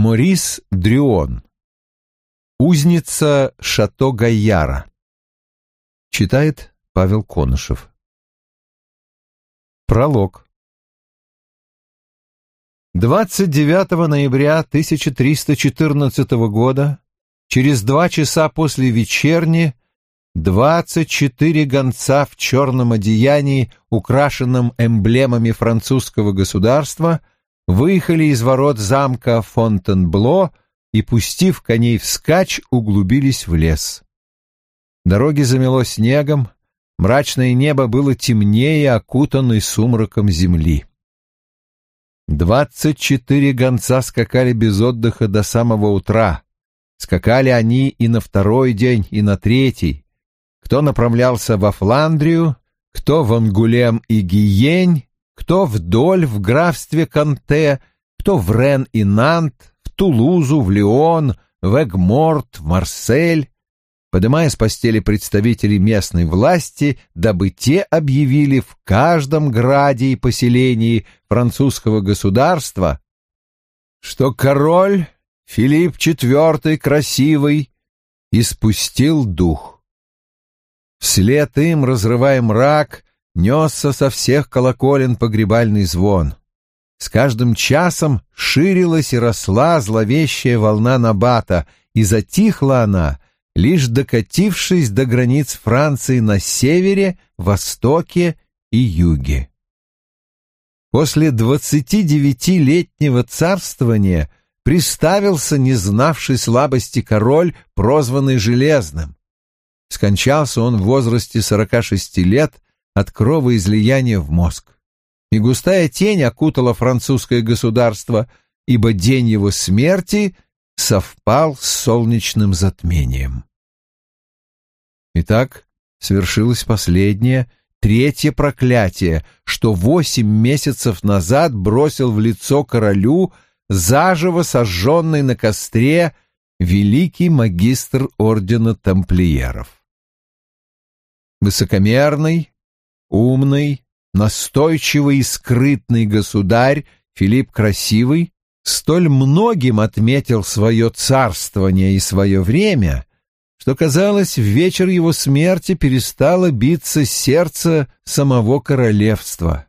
Морис Дрюон. Узница Шато Гайяра. Читает Павел Конышев. Пролог. 29 ноября 1314 года, через два часа после вечерни, двадцать четыре гонца в черном одеянии, украшенном эмблемами французского государства, выехали из ворот замка Фонтенбло и, пустив коней вскачь, углубились в лес. Дороги замело снегом, мрачное небо было темнее, окутанной сумраком земли. Двадцать четыре гонца скакали без отдыха до самого утра. Скакали они и на второй день, и на третий. Кто направлялся во Фландрию, кто в Ангулем и Гиень, кто вдоль в графстве Канте, кто в Рен и Нант, в Тулузу, в Лион, в Эгморт, в Марсель, подымая с постели представителей местной власти, дабы те объявили в каждом граде и поселении французского государства, что король Филипп IV красивый испустил дух. Вслед им, разрывая мрак, несся со всех колоколен погребальный звон. С каждым часом ширилась и росла зловещая волна Набата, и затихла она, лишь докатившись до границ Франции на севере, востоке и юге. После двадцати девятилетнего царствования приставился не знавший слабости король, прозванный Железным. Скончался он в возрасте сорока шести лет от кровоизлияния в мозг. И густая тень окутала французское государство, ибо день его смерти совпал с солнечным затмением. Итак, свершилось последнее, третье проклятие, что восемь месяцев назад бросил в лицо королю заживо сожженный на костре великий магистр ордена тамплиеров. Высокомерный, умный, настойчивый и скрытный государь Филипп Красивый столь многим отметил свое царствование и свое время, что, казалось, в вечер его смерти перестало биться сердце самого королевства.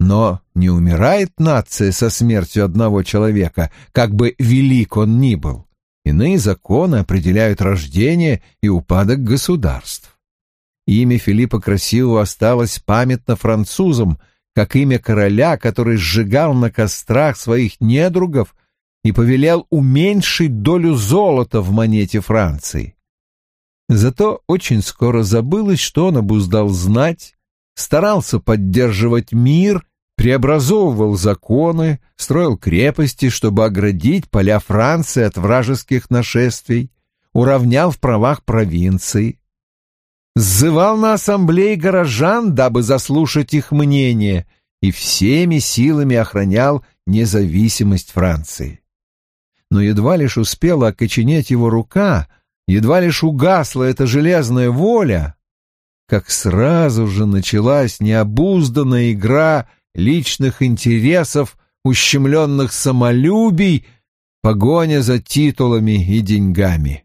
Но не умирает нация со смертью одного человека, как бы велик он ни был. Иные законы определяют рождение и упадок государств. Имя Филиппа Красивого осталось памятно французам, как имя короля, который сжигал на кострах своих недругов и повелел уменьшить долю золота в монете Франции. Зато очень скоро забылось, что он обуздал знать, старался поддерживать мир, преобразовывал законы, строил крепости, чтобы оградить поля Франции от вражеских нашествий, уравнял в правах провинции, сзывал на ассамблеи горожан, дабы заслушать их мнение, и всеми силами охранял независимость Франции. Но едва лишь успела окоченеть его рука, едва лишь угасла эта железная воля, как сразу же началась необузданная игра личных интересов, ущемленных самолюбий, погоня за титулами и деньгами.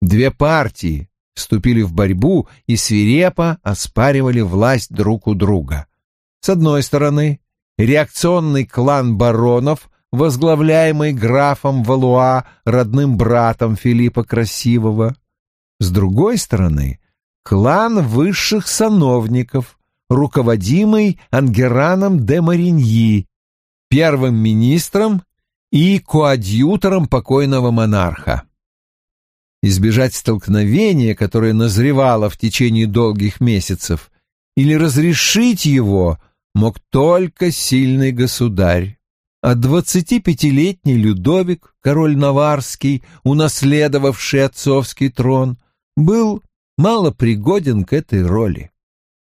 Две партии, вступили в борьбу и свирепо оспаривали власть друг у друга. С одной стороны, реакционный клан баронов, возглавляемый графом Валуа, родным братом Филиппа Красивого. С другой стороны, клан высших сановников, руководимый Ангераном де Мариньи, первым министром и коадьютором покойного монарха. Избежать столкновения, которое назревало в течение долгих месяцев, или разрешить его мог только сильный государь. А двадцатипятилетний Людовик, король Наварский, унаследовавший отцовский трон, был мало пригоден к этой роли.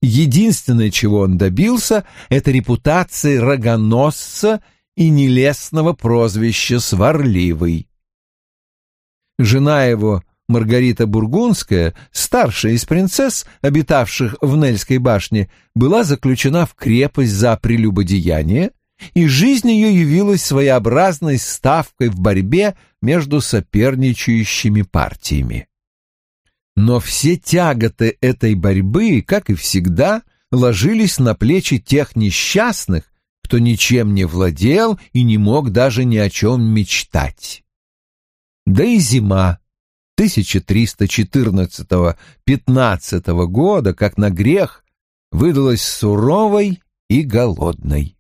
Единственное, чего он добился, это репутации рогоносца и нелестного прозвища «Сварливый». Жена его, Маргарита Бургундская, старшая из принцесс, обитавших в Нельской башне, была заключена в крепость за прелюбодеяние и жизнь ее явилась своеобразной ставкой в борьбе между соперничающими партиями. Но все тяготы этой борьбы, как и всегда, ложились на плечи тех несчастных, кто ничем не владел и не мог даже ни о чем мечтать. Да и зима 1314-15 года, как на грех, выдалась суровой и голодной.